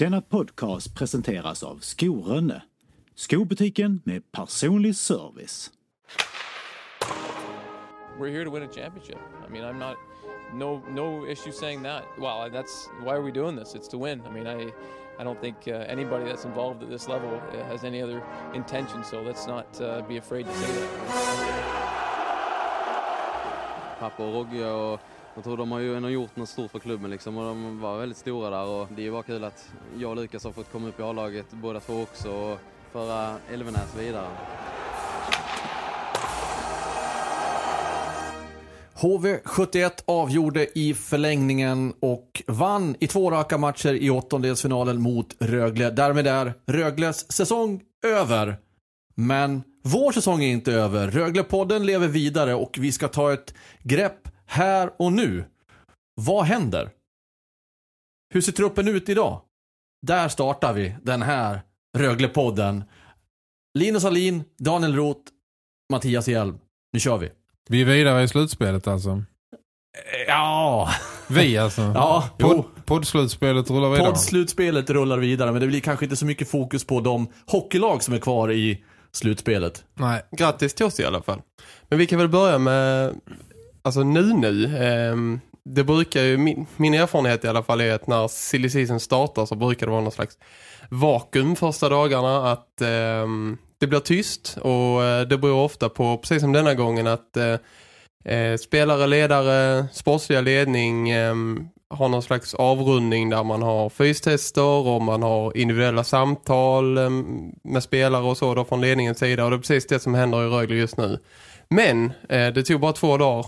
Denna podcast presenteras av Skorönne. Skobutiken med personlig service. we're here to win a championship. I mean, I'm not no no issue saying that. Well, that's why are we doing this? It's to win. I mean, I I don't think uh, anybody that's involved at this level uh, has any other intention. So let's not uh, be afraid to say that. Pappa och Rogge och jag tror de har ju ändå gjort något stort för klubben liksom och de var väldigt stora där och det är ju bara kul att jag och Lukas har fått komma upp i A-laget båda två också och föra Elvenäs vidare. HV71 avgjorde i förlängningen och vann i två raka matcher i åttondelsfinalen mot Rögle. Därmed är Rögles säsong över. Men vår säsong är inte över. Röglepodden lever vidare och vi ska ta ett grepp här och nu. Vad händer? Hur ser truppen ut idag? Där startar vi den här Röglepodden. Linus Alin, Daniel Roth, Mattias Hjelm. Nu kör vi. Vi är vidare i slutspelet alltså. Ja, Vi alltså. ja Podd, poddslutspelet rullar vidare. Poddslutspelet rullar vidare, men det blir kanske inte så mycket fokus på de hockeylag som är kvar i slutspelet. Nej. Grattis till oss i alla fall. Men vi kan väl börja med, alltså nu nu. eh, det brukar ju, min, min erfarenhet i alla fall är att när silly season startar så brukar det vara någon slags vakuum första dagarna. Att eh, det blir tyst och eh, det beror ofta på, precis som denna gången, att eh, eh spelare, ledare, sportsliga ledning ehm, har någon slags avrundning där man har fystester och man har individuella samtal ehm, med spelare och så då från ledningens sida och det är precis det som händer i Rögle just nu. Men eh, det tog bara två dagar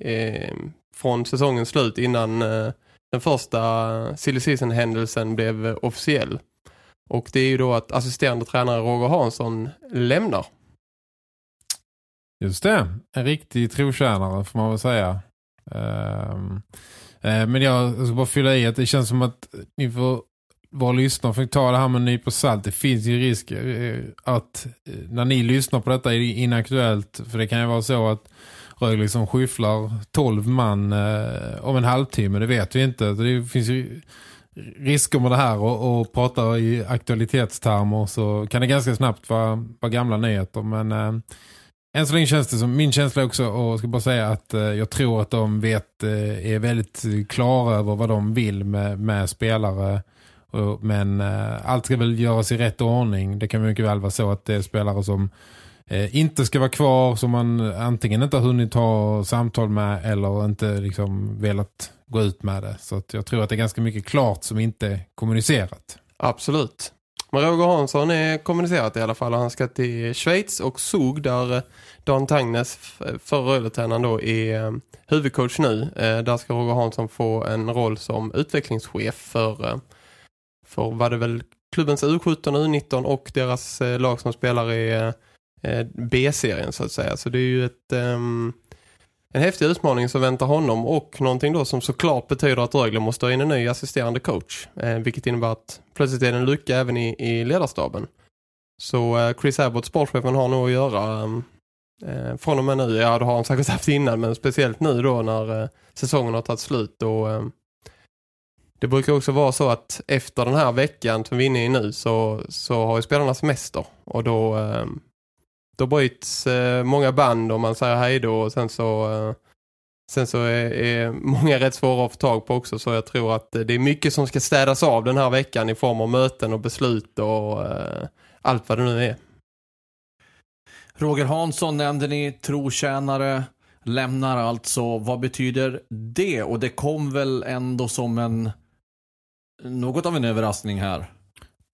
Eh, från säsongens slut innan eh, den första silly season-händelsen blev officiell. Och det är ju då att assisterande tränare Roger Hansson lämnar. Just det. En riktig trotjänare får man väl säga. Um, eh, men jag ska bara fylla i att det känns som att ni får vara lyssnare får ta det här med en nypa salt. Det finns ju risk eh, att eh, när ni lyssnar på detta är det inaktuellt. För det kan ju vara så att Rögle liksom skyfflar 12 man eh, om en halvtimme. Det vet vi inte. Det finns ju risker med det här och, och prata i aktualitetstermer så kan det ganska snabbt vara, vara gamla nyheter. Men eh, än så länge känns det som min känsla också och ska bara säga att eh, jag tror att de vet eh, är väldigt klara över vad de vill med, med spelare. Och, men eh, allt ska väl göras i rätt ordning. Det kan mycket väl vara så att det är spelare som eh, inte ska vara kvar som man antingen inte har hunnit ha samtal med eller inte liksom velat gå ut med det. Så att jag tror att det är ganska mycket klart som inte är kommunicerat. Absolut. Men Roger Hansson är kommunicerat i alla fall. Han ska till Schweiz och Zug där eh, Dan Tangnes, förra då, är eh, huvudcoach nu. Eh, där ska Roger Hansson få en roll som utvecklingschef för, för vad det väl klubbens U17 och U19 och deras lag som spelar i Eh, B-serien så att säga. Så det är ju ett, um, en häftig utmaning som väntar honom och någonting då som såklart betyder att Rögle måste ha in en ny assisterande coach. Eh, vilket innebär att plötsligt är det en lucka även i, i ledarstaben. Så eh, Chris Abbott, sportchefen, har nog att göra eh, eh, från och med nu. Ja, det har han säkert haft innan men speciellt nu då när eh, säsongen har tagit slut och eh, det brukar också vara så att efter den här veckan som vi är inne i nu så, så har ju spelarna semester och då eh, då bryts eh, många band och man säger hej då och sen så eh, sen så är, är många rätt svåra att få tag på också så jag tror att det är mycket som ska städas av den här veckan i form av möten och beslut och eh, allt vad det nu är. Roger Hansson nämnde ni, trotjänare, lämnar alltså. Vad betyder det? Och det kom väl ändå som en något av en överraskning här.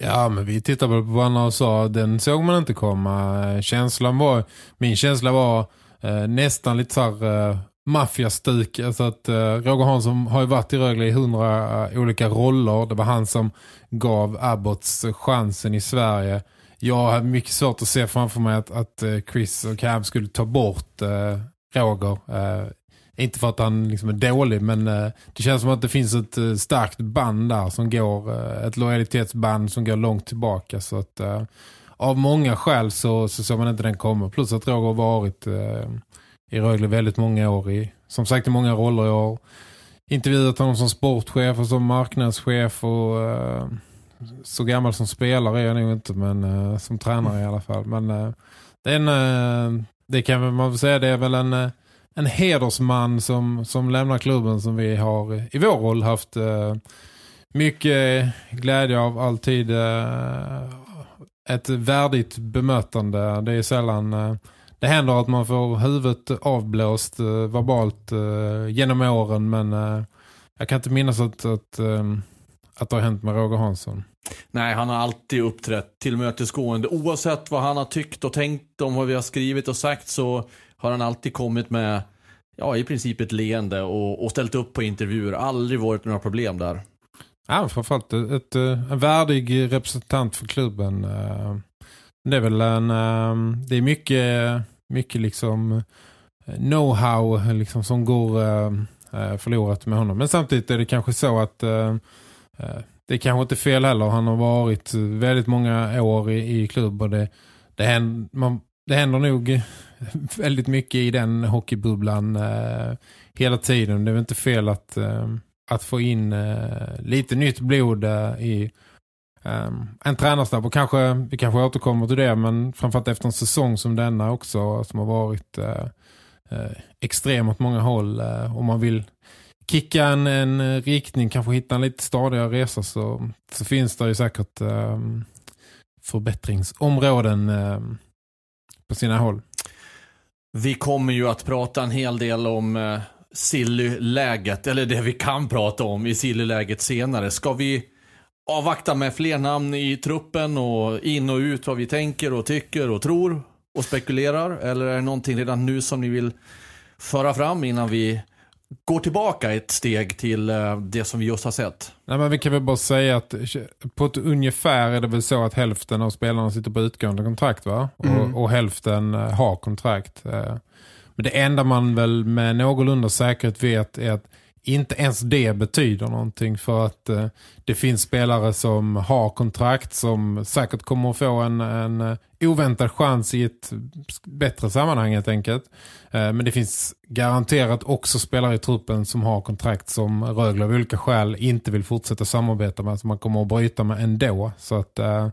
Ja, men vi tittade på varandra och sa den såg man inte komma. Känslan var, min känsla var eh, nästan lite så här, eh, maffiastuk. Alltså att eh, Roger Hansson har ju varit i Rögle i hundra eh, olika roller. Det var han som gav Abbots chansen i Sverige. Jag hade mycket svårt att se framför mig att, att eh, Chris och Cam skulle ta bort eh, Roger. Eh, inte för att han liksom är dålig men eh, det känns som att det finns ett eh, starkt band där som går, eh, ett lojalitetsband som går långt tillbaka så att av många skäl så, så såg man inte den komma. Plus att Roger har varit eh, i Rögle väldigt många år i, som sagt i många roller. Jag har intervjuat honom som sportchef och som marknadschef och eh, så gammal som spelare är jag nog inte men eh, som tränare i alla fall. Men eh, det, en, eh, det kan man väl säga det är väl en, eh, en hedersman som, som lämnar klubben som vi har i vår roll haft eh, mycket glädje av alltid eh, ett värdigt bemötande. Det är sällan eh, det händer att man får huvudet avblåst eh, verbalt genom åren men jag kan inte minnas att, att, att det har hänt med Roger Hansson. Nej, han har alltid uppträtt tillmötesgående. Oavsett vad han har tyckt och tänkt om vad vi har skrivit och sagt så har han alltid kommit med ja, i princip ett leende och, och ställt upp på intervjuer. Aldrig varit några problem där. Ja, framförallt ett, ett, eh, en värdig representant för klubben. Eh, det är väl en, eh, det är mycket, mycket liksom know-how liksom som går förlorat med honom. Men samtidigt är det kanske så att det är kanske inte fel heller. Han har varit väldigt många år i, i klubb och det, det, händer, man, det händer nog väldigt mycket i den hockeybubblan eh, hela tiden. Det är väl inte fel att eh, att få in eh, lite nytt blod eh, i eh, en tränarstab och kanske, vi kanske återkommer till det men framförallt efter en säsong som denna också som har varit eh, eh extrem åt många håll eh, om man vill kicka en, en riktning, kanske hitta en lite stadigare resa så, så finns det ju säkert förbättringsområden på sina håll. Vi kommer ju att prata en hel del om eh, Silly-läget, eller det vi kan prata om i Silly-läget senare. Ska vi avvakta med fler namn i truppen och in och ut vad vi tänker och tycker och tror och spekulerar? Eller är det någonting redan nu som ni vill föra fram innan vi går tillbaka ett steg till eh, det som vi just har sett? Nej, men vi kan väl bara säga att på ett ungefär är det väl så att hälften av spelarna sitter på utgående kontrakt va? Mm. Och, och, hälften eh, har kontrakt. Eh, men det enda man väl med någorlunda säkerhet vet är att inte ens det betyder någonting för att eh, det finns spelare som har kontrakt som säkert kommer att få en, en eh, oväntad chans i ett bättre sammanhang helt enkelt. Eh, men det finns garanterat också spelare i truppen som har kontrakt som Rögle av olika skäl inte vill fortsätta samarbeta med som man kommer att bryta med ändå. Så att eh,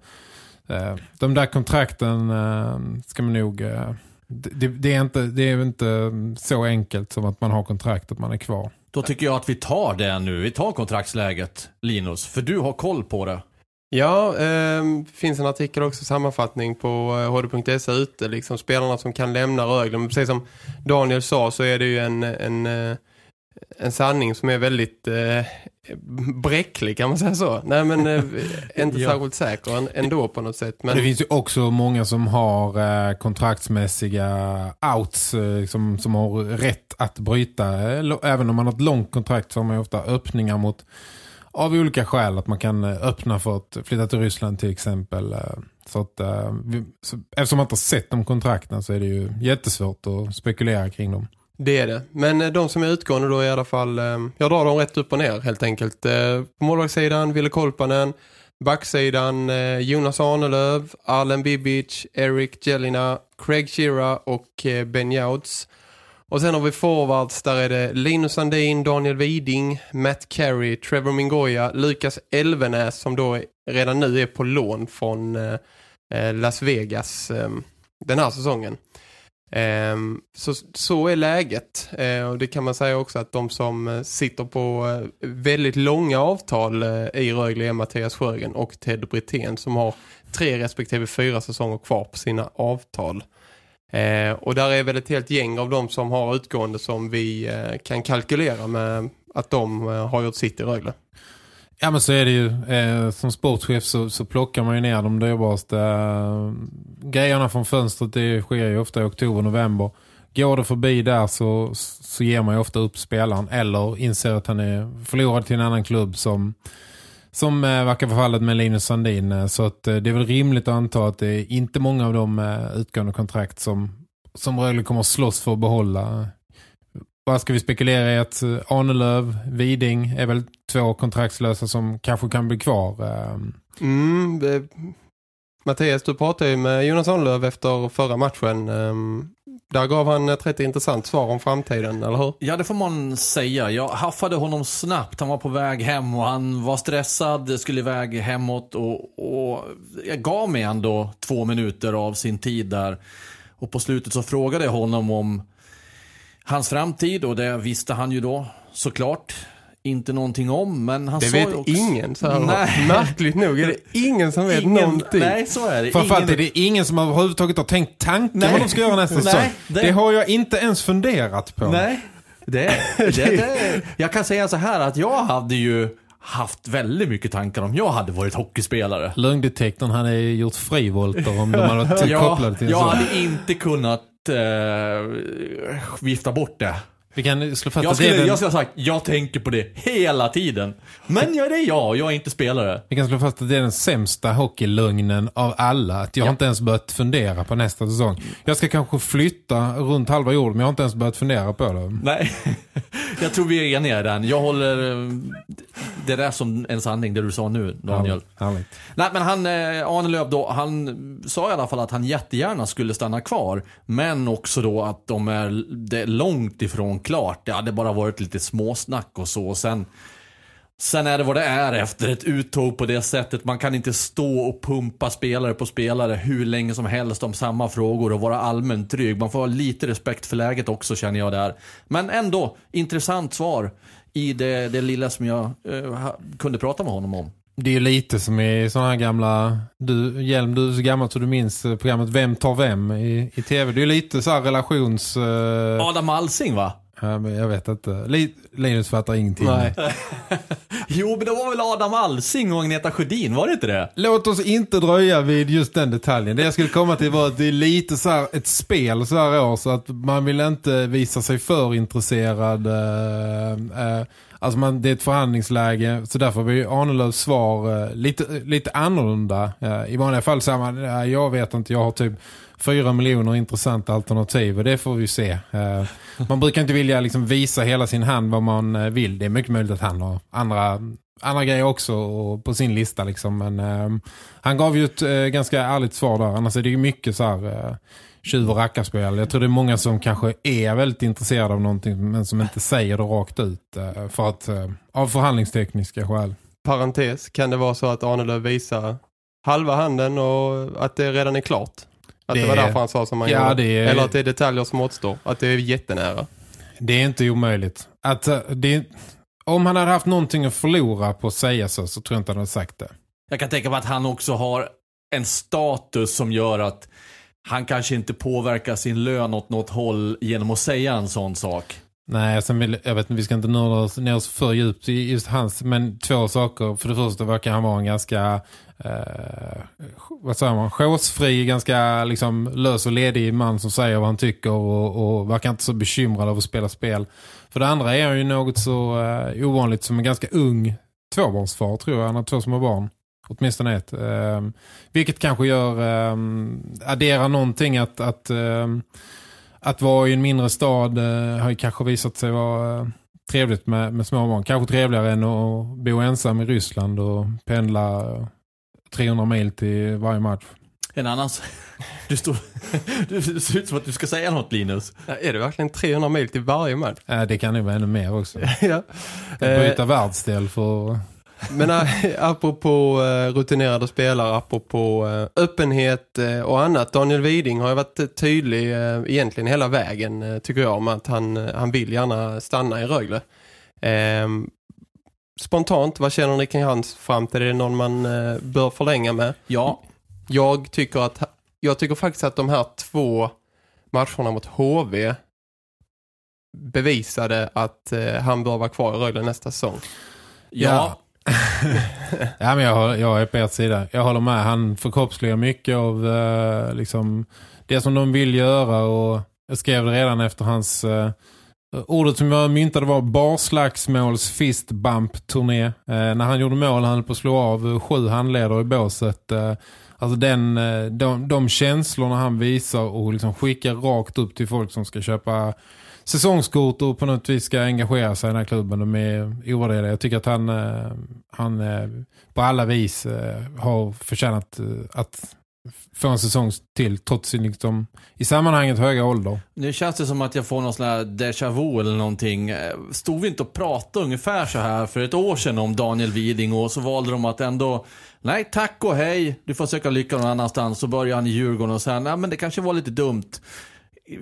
eh de där kontrakten eh, ska man nog eh, det, det, är inte, det är inte så enkelt som att man har kontrakt att man är kvar. Då tycker jag att vi tar det nu. Vi tar kontraktsläget, Linus. För du har koll på det. Ja, eh, finns en artikel också, sammanfattning på eh, hd.se ute. Eh, liksom spelarna som kan lämna Rögle. Men precis som Daniel sa så är det ju en, en, eh, en sanning som är väldigt eh, bräcklig kan man säga så. Nej men eh, inte ja. särskilt säker ändå på något sätt. Men... Det finns ju också många som har eh, kontraktsmässiga outs eh, som, som har rätt att bryta. Även om man har ett långt kontrakt så har man ofta öppningar mot av olika skäl att man kan eh, öppna för att flytta till Ryssland till exempel. Eh, så att, eh, vi, så, eftersom man inte har sett de kontrakten så är det ju jättesvårt att spekulera kring dem. Det är det. Men eh, de som är utgående då i alla fall, eh, jag drar dem rätt upp och ner helt enkelt. Eh, på målvaktssidan, Ville Kolpanen. Backsidan, Jonas Arnelöv, Allen Bibic, Eric Jelina, Craig Shira och Ben Jouds. Och sen har vi forwards, där är det Linus Sandin, Daniel Widing, Matt Carey, Trevor Mingoya, Lukas Elvenäs som då redan nu är på lån från Las Vegas den här säsongen. Ehm, så, så är läget eh, och det kan man säga också att de som eh, sitter på eh, väldigt långa avtal i Rögle är Mattias Sjögren och Ted Brithén som har tre respektive fyra säsonger kvar på sina avtal. och där är väl ett helt gäng av de som har utgående som vi kan kalkylera med att de har gjort sitt i Rögle. Ja men så är det ju. Eh, som sportchef så, så plockar man ju ner de dyrbaraste eh, grejerna från fönstret. Det sker ju ofta i oktober, november. går det förbi där så, så ger man ju ofta upp spelaren eller inser att han är förlorad till en annan klubb som, som eh, verkar vara fallet med Linus Sandin. Eh, så att, eh, det är väl rimligt att anta att det är inte många av de eh, utgående kontrakt som, som Rögle kommer att slåss för att behålla. Vad ska vi spekulera i att eh, Arnelöv, Viding är väl två kontraktslösa som kanske kan bli kvar. eh, Mm, det, Mattias, du pratade ju med Jonas Arnlöv efter förra matchen. Ehm, där gav han ett rätt intressant svar om framtiden, eller hur? Ja, det får man säga. Jag haffade honom snabbt. Han var på väg hem och han var stressad, skulle iväg hemåt och, och jag gav mig ändå två minuter av sin tid där. Och på slutet så frågade jag honom om hans framtid och det visste han ju då såklart inte någonting om. Men han Det sa vet också... ingen, så här, Nej. märkligt nog är det ingen som vet Ingen- någonting. Nej, så är det. Framförallt Ingen- är det ingen som överhuvudtaget har tänkt tanken Nej. vad de ska göra nästa säsong. det- Det... har jag inte ens funderat på. Nej, det, det, det, jag kan säga så här att jag hade ju haft väldigt mycket tankar om jag hade varit hockeyspelare. Lögndetektorn hade gjort frivolter om de hade varit kopplade till en jag sån. hade inte kunnat eh, vifta bort det. Vi kan slå fast Jag att det är skulle, den, jag skulle ha sagt, jag tänker på det hela tiden. Men jag är det jag, jag är inte spelare. vi kan slå fast att det är den sämsta hockeylögnen av alla. Att jag har Ja. inte ens börjat fundera på nästa säsong. Jag ska kanske flytta runt halva jorden men jag har inte ens börjat fundera på det. Nej, jag tror vi är eniga i den. Jag håller eh, det där som en sanning, det du sa nu, Daniel. Härligt. Nej men han, eh, Arne Lööf då, han sa i alla fall att han jättegärna skulle stanna kvar. Men också då att de är, det är långt ifrån klart. Det hade bara varit lite småsnack och så. Och sen, sen är det vad det är efter ett uttåg på det sättet. Man kan inte stå och pumpa spelare på spelare hur länge som helst om samma frågor och vara allmänt trygg. Man får ha lite respekt för läget också känner jag där. Men ändå, intressant svar i det, det lilla som jag eh, kunde prata med honom om. Det är ju lite som i sådana här gamla, du, Hjelm, du är så gammal så du minns eh, programmet Vem tar vem i, i tv. Det är ju lite så här relations... eh, Adam Alsing va? Ja, men jag vet inte. Li- Linus fattar ingenting. Nej. Jo, men det var väl Adam Alsing och Agneta Sjödin, var det inte det? Låt oss inte dröja vid just den detaljen. Det jag skulle komma till var att det är lite så här ett spel så här år så att man vill inte visa sig för intresserad. eh, eh, Alltså man, det är ett förhandlingsläge så därför ju Arnelövs svar eh, lite, lite annorlunda. Eh, I vanliga fall säger man, "Ja, jag vet inte, jag har typ fyra miljoner intressanta alternativ och det får vi se. Eh, man brukar inte vilja liksom visa hela sin hand vad man eh, vill. Det är mycket möjligt att han har andra, andra grejer också på sin lista liksom. Men ehm, han gav ju ett eh, ganska ärligt svar där. Annars är det ju mycket så här tjuv- och rackarspel. Jag tror det är många som kanske är väldigt intresserade av någonting men som inte säger det rakt ut för att, av förhandlingstekniska skäl. Parentes, kan det vara så att Arnelöv visar halva handen och att det redan är klart? Att det, Det var är- därför han sa som han Ja, gjorde? det är- Eller att det är detaljer som återstår? Att det är jättenära? Det är inte omöjligt. Att, eh, det, om han hade haft någonting att förlora på att säga så så tror jag inte han hade sagt det. Jag kan tänka mig att han också har en status som gör att han kanske inte påverkar sin lön åt något håll genom att säga en sån sak. Nej, sen vill, jag vet inte, vi ska inte nörda oss ner oss för djupt i just hans, men två saker. För det första verkar han vara en ganska, eh, vad säger man, chosefri, ganska liksom lös och ledig man som säger vad han tycker och, och verkar inte så bekymrad av att spela spel. För det andra är han ju något så eh, ovanligt som en ganska ung tvåbarnsfar tror jag. Han har två små barn. Åtminstone ett. Eh, vilket kanske gör, eh, adderar någonting att, att eh, att vara i en mindre stad eh, har ju kanske visat sig vara eh, trevligt med, med små barn. Kanske trevligare än att bo ensam i Ryssland och pendla eh, 300 mil till varje match. En annan... Du, står, du ser ut som att du ska säga något Linus. Ja, är det verkligen 300 mil till varje match? Eh, det kan ju vara ännu mer också. ja. Byta världsdel för... Men äh, apropå äh, rutinerade spelare, apropå äh, öppenhet och annat. Daniel Widing har ju varit tydlig egentligen hela vägen tycker jag om att han, han vill gärna stanna i Rögle. Ehm, spontant, vad känner ni kring hans framtid? Är det någon man bör förlänga med? Ja, Jag tycker att jag tycker faktiskt att de här två matcherna mot HV bevisade att han bör vara kvar i Rögle nästa säsong. ja. ja, men jag, jag är på ert sida. Jag håller med. Han förkroppsligar mycket av eh, liksom, det som de vill göra och jag skrev det redan efter hans... Eh, ordet som jag myntade var barslagsmåls fist bump turné. Eh, när han gjorde mål han på att slå av sju handledare i båset. Eh, alltså den, eh, de, de känslorna han visar och liksom skickar rakt upp till folk som ska köpa säsongskort och på något vis ska engagera sig i den här klubben. De är ovärderliga. Jag tycker att han, eh, han eh, på alla vis eh, har förtjänat att få en säsong till trots sin liksom, i sammanhanget höga ålder. Nu känns det som att jag får någon sån här déjà vu eller någonting. Stod vi inte och pratade ungefär så här för ett år sedan om Daniel Widing och så valde de att ändå nej tack och hej, du får söka lycka någon annanstans. Så börjar han i Djurgården och sen, nej men det kanske var lite dumt.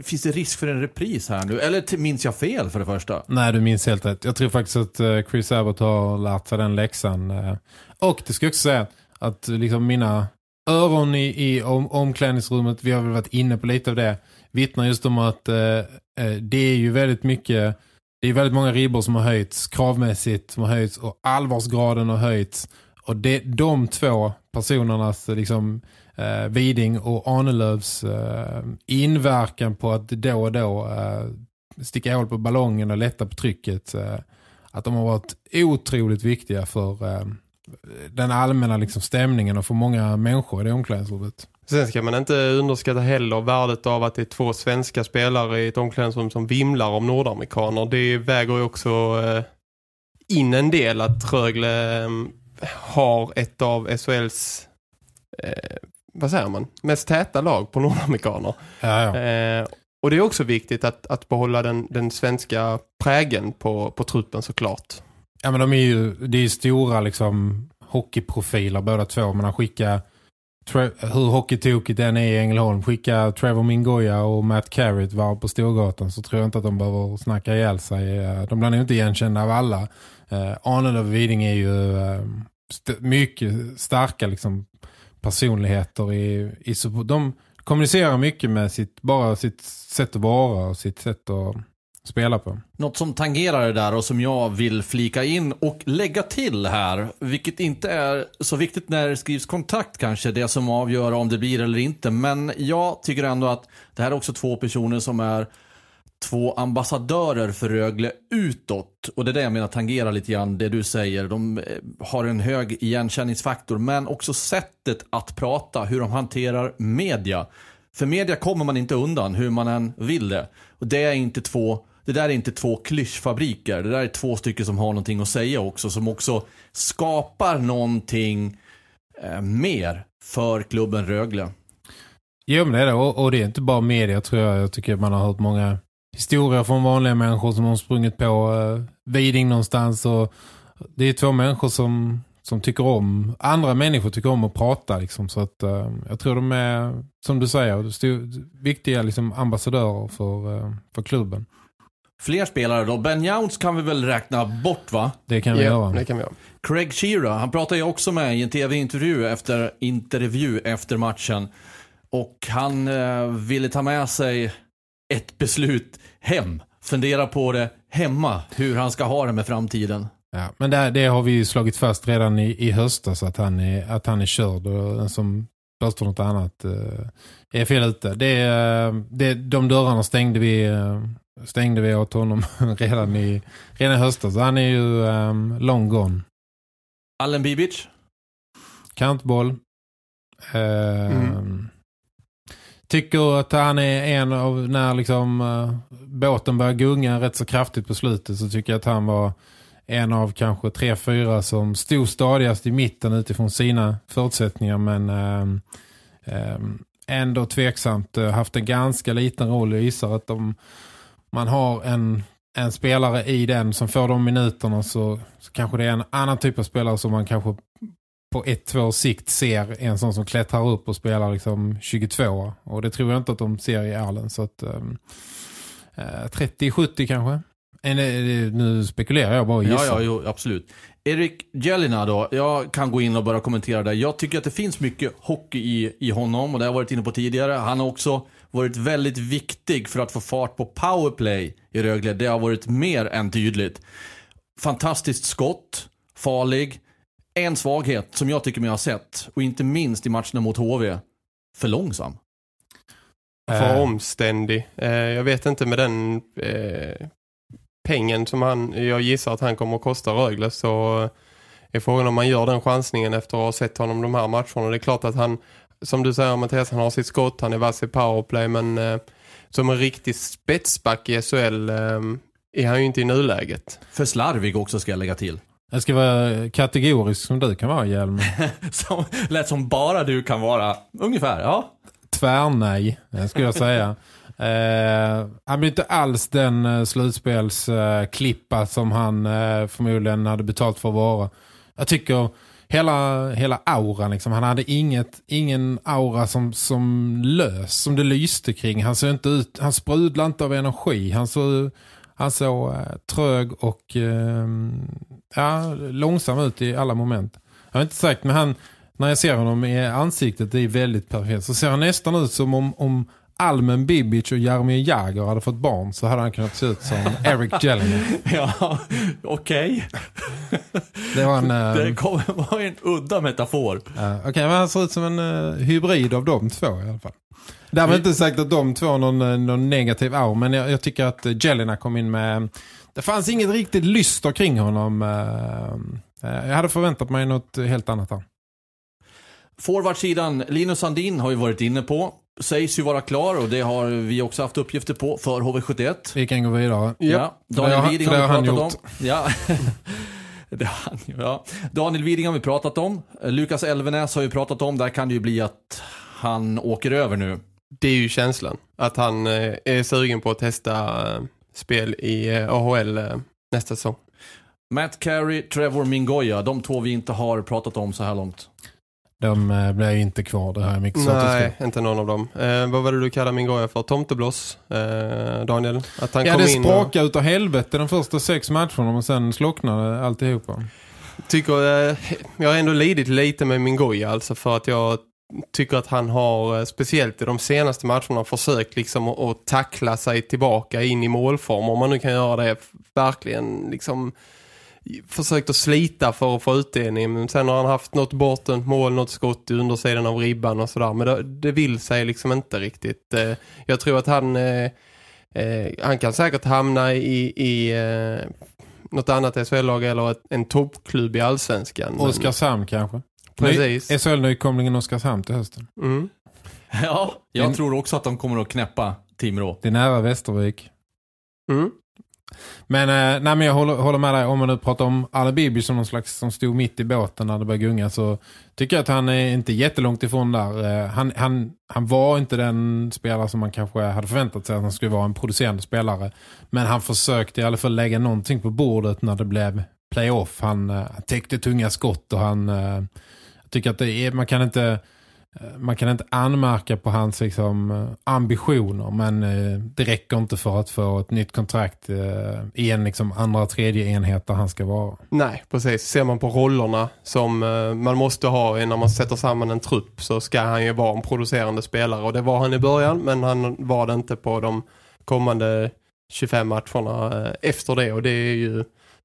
Finns det risk för en repris här nu? Eller minns jag fel för det första? Nej, du minns helt rätt. Jag tror faktiskt att eh, Chris Abbott har lärt sig den läxan. Eh. Och det ska jag också säga att liksom mina öron i, i om, omklädningsrummet, vi har väl varit inne på lite av det, vittnar just om att eh, eh det är ju väldigt mycket, det är väldigt många ribbor som har höjts kravmässigt, som har höjts och allvarsgraden har höjts. Och det, de två personernas liksom eh, Viding och Arnelövs eh, inverkan på att då och då eh, sticka hål på ballongen och lätta på trycket eh, att de har varit otroligt viktiga för eh, den allmänna liksom stämningen och för många människor i det omklädningsrummet. Sen ska man inte underskatta heller värdet av att det är två svenska spelare i ett omklädningsrum som vimlar om nordamerikaner. Det väger ju också eh, in en del att Rögle eh, har ett av SHLs eh, vad säger man, mest täta lag på nordamerikaner. Ja, ja. Eh, och det är också viktigt att, att behålla den, den svenska prägen på, på truppen såklart. Ja men de är ju, det är ju stora liksom hockeyprofiler båda två. Men han skickar, hur hockeytokigt den är i Ängelholm, skicka Trevor Mingoya och Matt Carrot var på Storgatan så tror jag inte att de behöver snacka ihjäl sig. Eh, de blir nog inte igenkända av alla. Eh, Arnold och Widing är ju eh, st mycket starka liksom, personligheter. I, i, de kommunicerar mycket med sitt, bara sitt sätt att vara och sitt sätt att spela på. Något som tangerar det där och som jag vill flika in och lägga till här, vilket inte är så viktigt när det skrivs kontakt kanske, det som avgör om det blir eller inte. Men jag tycker ändå att det här är också två personer som är två ambassadörer för Rögle utåt. Och det är det jag menar tangerar lite grann det du säger. De eh, har en hög igenkänningsfaktor men också sättet att prata, hur de hanterar media. För media kommer man inte undan hur man än vill det. Och det är inte två det där är inte två klyschfabriker. Det där är två stycken som har någonting att säga också. Som också skapar någonting eh, mer för klubben Rögle. Jo men det är det. Och, och, det är inte bara media tror jag. Jag tycker man har hört många historier från vanliga människor som har sprungit på eh, Viding någonstans. Och det är två människor som, som tycker om, andra människor tycker om att prata liksom. Så att eh, jag tror de är, som du säger, viktiga liksom, ambassadörer för, eh, för klubben. Fler spelare då. Ben Jounce kan vi väl räkna bort va? Det kan vi ja, göra. Det kan vi göra. Craig Shearer, han pratade ju också med i en tv-intervju efter, intervju efter matchen. Och han eh, ville ta med sig ett beslut hem. Fundera på det hemma, hur han ska ha det med framtiden. Ja, men det, det har vi ju slagit fast redan i, i höstas att han är, att han är körd och den som påstår något annat eh, är fel ute. Det, det, de dörrarna stängde vi eh, stängde vi åt honom redan i, redan i höstas. Han är ju um, long gone. Allen Bibic? Kantboll. Uh, mm. Tycker att han är en av, när liksom uh, båten börjar gunga rätt så kraftigt på slutet så tycker jag att han var en av kanske tre, fyra som stod stadigast i mitten utifrån sina förutsättningar men um, ändå tveksamt uh, haft en ganska liten roll. Jag gissar att de man har en, en spelare i den som får de minuterna så, så kanske det är en annan typ av spelare som man kanske på ett, två sikt ser en sån som klättrar upp och spelar liksom 22. Och det tror jag inte att de ser i Allen. Så att um, uh, 30-70 kanske. Nu spekulerar jag bara och gissar. Ja, ja jo, absolut. Erik Jelina då, jag kan gå in och bara kommentera det. Jag tycker att det finns mycket hockey i, i honom och det har jag varit inne på tidigare. Han har också varit väldigt viktig för att få fart på powerplay i Rögle. Det har varit mer än tydligt. Fantastiskt skott, farlig. En svaghet som jag tycker mig ha sett, och inte minst i matcherna mot HV, för långsam. För Eh. omständig. Eh, jag vet inte med den eh, pengen som han, jag gissar att han kommer att kosta Rögle så är frågan om man gör den chansningen efter att ha sett honom de här matcherna. Det är klart att han, som du säger Mattias, han har sitt skott, han är vass i powerplay men eh, som en riktig spetsback i SHL eh, är han ju inte i nuläget. För slarvig också ska jag lägga till. Jag ska vara kategorisk som du kan vara, Hjelm. Som, lät som bara du kan vara. Ungefär, ja. Tvärnej, eh, skulle jag säga. Eh, han blir inte alls den eh, slutspelsklippa som han eh, förmodligen hade betalt för att vara. Jag tycker hela, hela auran, liksom, han hade inget, ingen aura som, som lös, som det lyste kring. Han såg inte ut, han sprudlade inte av energi. Han såg, han såg eh, trög och eh, ja, långsam ut i alla moment. Jag har inte sagt, men han, när jag ser honom i ansiktet, det är väldigt perfekt. Så ser han nästan ut som om, om Almen Bibic och Jaromir Jagr hade fått barn så hade han kunnat se ut som Eric Jellinger. Ja, okej. Det var en... eh, Det kommer vara en udda metafor. Ja, Okej, men han ser ut som en eh, hybrid av de två i alla fall. Därmed inte sagt att de två har någon, eh, någon negativ aura, men jag, jag tycker att uh, Jelena kom in med... Det fanns inget riktigt lyster kring honom. eh, eh, jag hade förväntat mig något helt annat här. Forwardsidan, Linus Sandin har ju varit inne på. Sägs ju vara klar och det har vi också haft uppgifter på för HV71. Vi kan gå vidare. Ja, Daniel Widing har vi har pratat om. Ja. Det har han, ja. Daniel Widing har vi pratat om. Lukas Elvenäs har vi pratat om. Där kan det ju bli att han åker över nu. Det är ju känslan. Att han eh, är sugen på att testa eh, spel i eh, AHL nästa säsong. Matt Carey, Trevor Mingoya, de två vi inte har pratat om så här långt. De eh, blir ju inte kvar, det här är mycket Nej, inte någon av dem. Eh, vad var det du kallade min goja för? Tomtebloss, eh, Daniel? Att han Ja, kom det in och sprakade utav helvete de första sex matcherna och sen slocknade alltihopa. tycker, eh, jag har ändå lidit lite med min goja alltså för att jag tycker att han har, eh, speciellt i de senaste matcherna, försökt liksom att, att tackla sig tillbaka in i målform. Om man nu kan göra det, verkligen liksom försökt att slita för att få utdelning. Men sen har han haft något bortdömt mål, något skott i undersidan av ribban och sådär. Men det, det vill sig liksom inte riktigt. Eh, Jag tror att han, eh, eh, han kan säkert hamna i, i något annat SHL-lag eller en toppklubb i Allsvenskan. Men- Oskarshamn kanske. Precis. Ny- SHL-nykomlingen Oskarshamn till hösten. Mm. Ja, jag Men- tror också att de kommer att knäppa Timrå. Det är nära Västervik. Mm. Men, eh, nej, men jag håller, håller med dig. Om man nu pratar om Alle Bibi som någon slags som stod mitt i båten när det började gunga så tycker jag att han är inte jättelångt ifrån där. Eh, han, han, han var inte den spelare som man kanske hade förväntat sig att han skulle vara en producerande spelare. Men han försökte i alla fall lägga någonting på bordet när det blev playoff. Han eh, täckte tunga skott och han eh, jag tycker att det är, man kan inte Eh, man kan inte anmärka på hans liksom, eh, ambitioner men eh, det räcker inte för att få ett nytt kontrakt eh, i en liksom, andra tredje enhet där han ska vara. Nej, precis. Ser man på rollerna som eh, man måste ha när man sätter samman en trupp så ska han ju vara en producerande spelare. Och det var han i början, men han var det inte på de kommande 25 matcherna eh, efter det. Och det är ju,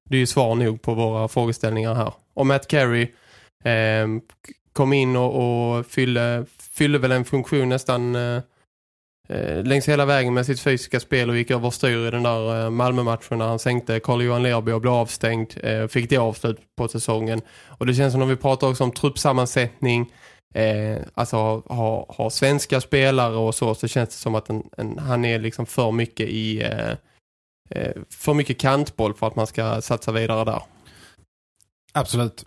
det är ju svar nog på våra frågeställningar här. Och Matt Carey eh, kom in och, och fyllde, fyllde väl en funktion nästan eh, eh längs hela vägen med sitt fysiska spel och gick överstyr i den där eh, Malmö-matchen när han sänkte Carl-Johan Lerby och blev avstängd. Eh, fick det avslut på säsongen. Och det känns som om vi pratar också om truppsammansättning, eh, alltså ha, ha, ha svenska spelare och så, så känns det som att en, en, han är liksom för mycket i eh, eh för mycket kantboll för att man ska satsa vidare där. Absolut.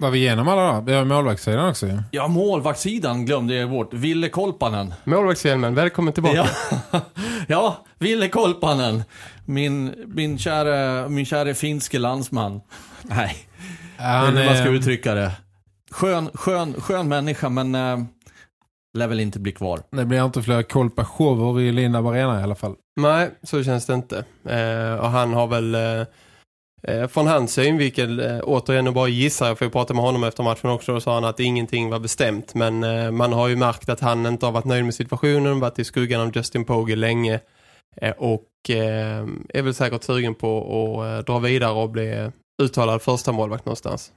Var vi igenom alla då? Vi har målvaktssidan också. Ja, målvaktssidan glömde jag bort. Ville Kolpanen. Målvaktshjälmen, välkommen tillbaka. Ja, ja Ville Kolpanen. Min, min, käre, min käre finske landsman. Nej, Han, hur man ska eh, uttrycka det. Skön, skön, skön människa, men äh, lär väl inte bli kvar. det blir inte fler kolpashover i Linda Arena i alla fall. Nej, så känns det inte. Eh, och han har väl eh, Eh, från hans synvinkel eh, återigen och bara gissar jag för jag pratade med honom efter matchen också och sa han att ingenting var bestämt men eh, man har ju märkt att han inte har varit nöjd med situationen varit i skuggan av Justin Pogge länge och är väl säkert sugen på att dra vidare och bli uttalad första målvakt någonstans.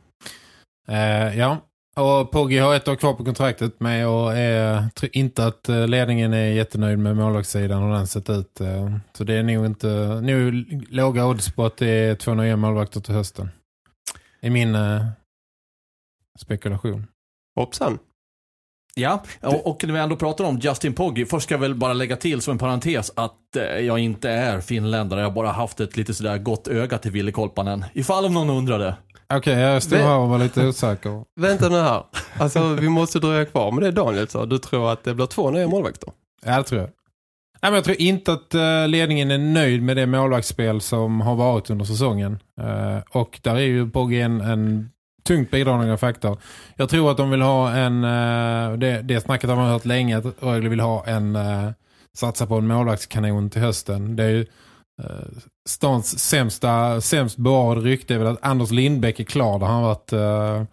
Uh, ja, och Poggi har ett år kvar på kontraktet med och är, tror inte att eh, ledningen är jättenöjd med målvaktssidan och den sett ut. eh. Så det är nog inte nog låga odds på att det är två nya målvakter till hösten. I min eh, spekulation. Hoppsan. Ja, och, och när vi ändå pratar om Justin Poggi, först ska jag väl bara lägga till som en parentes att eh, jag inte är finländare. Jag har bara haft ett lite sådär gott öga till Ville Kolpanen. Ifall om någon undrade. Okej, jag stod här och var lite osäker. Vänta nu här. Alltså vi måste dröja kvar med det Daniel sa. Du tror att det blir två nya målvakter? Ja, det tror jag. Nej, men jag tror inte att eh, ledningen är nöjd med det målvaktsspel som har varit under säsongen. Eh, och där är ju Poggi en, en tungt bidragande faktor. Jag tror att de vill ha en, eh, det, det snacket har man hört länge, att Rögle vill ha en, satsa på en målvaktskanon till hösten. Det är ju Eh, stans sämsta, sämst bevarade rykte är väl att Anders Lindbäck är klar där han har varit uh,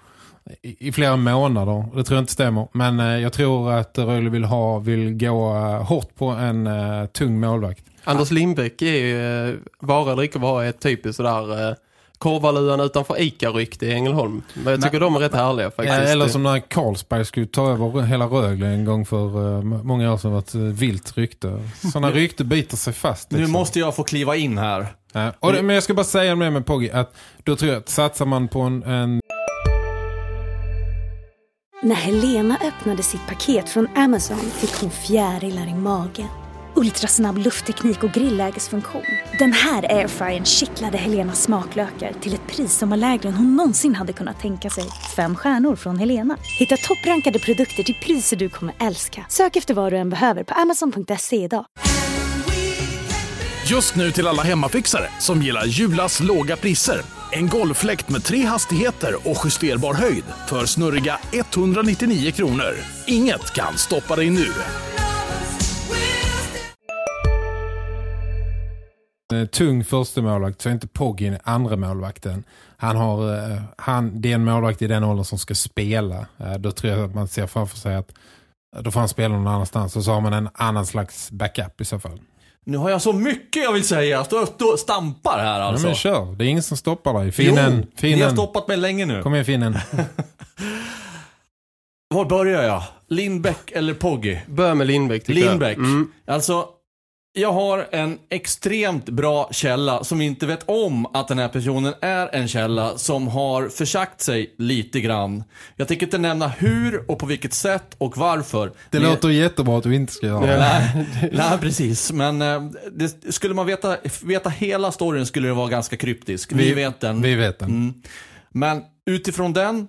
i, i flera månader. Det tror jag inte stämmer. Men uh, jag tror att Rögle vill ha, vill gå uh, hårt på en tung målvakt. Anders Lindbäck är ju, vara eller icke vara ett typiskt sådär korvaluan utanför Ica-rykte i Ängelholm. Men jag tycker de är rätt härliga faktiskt. Ja, eller som när Carlsberg skulle ta över hela Rögle en gång för eh, många år sedan var ett eh, vilt rykte. Sådana rykte biter sig fast. Nu liksom. måste jag få kliva in här. Ja, och det, men jag ska bara säga med med Poggi att då tror jag att satsar man på en, en När Helena öppnade sitt paket från Amazon fick hon fjärilar i magen. Ultrasnabb luftteknik och grillägesfunktion. Den här airfryern kittlade Helenas smaklökar till ett pris som var lägre än hon någonsin hade kunnat tänka sig. Fem stjärnor från Helena. Hitta topprankade produkter till priser du kommer älska. Sök efter vad du än behöver på amazon.se idag. Just nu till alla hemmafixare som gillar Julas låga priser. En golffläkt med tre hastigheter och justerbar höjd för snurriga 199 kronor. Inget kan stoppa dig nu. Tung första målvakt så är inte Poggi en andra målvakten. Han har, eh, han, det är en målvakt i den åldern som ska spela. Eh, då tror jag att man ser framför sig att eh, då får han spela någon annanstans och så har man en annan slags backup i så fall. Nu har jag så mycket jag vill säga. Jag står och stampar här alltså. Ja, men kör, det är ingen som stoppar dig. Finnen, jo, ni har finnen. stoppat mig länge nu. Kom igen finnen. Var börjar jag? Lindbäck eller Poggi? Börja med Lindbäck tycker Lindbäck. jag. Mm. Alltså, jag har en extremt bra källa som inte vet om att den här personen är en källa som har försagt sig lite grann. Jag tänker inte nämna hur och på vilket sätt och varför. Det Men- låter jättebra att du inte ska göra det. Nej, nej, precis. Men eh, det, skulle man veta, veta hela storyn skulle det vara ganska kryptisk. Vi, Vi- vet den. Vi vet den. Mm. Men utifrån den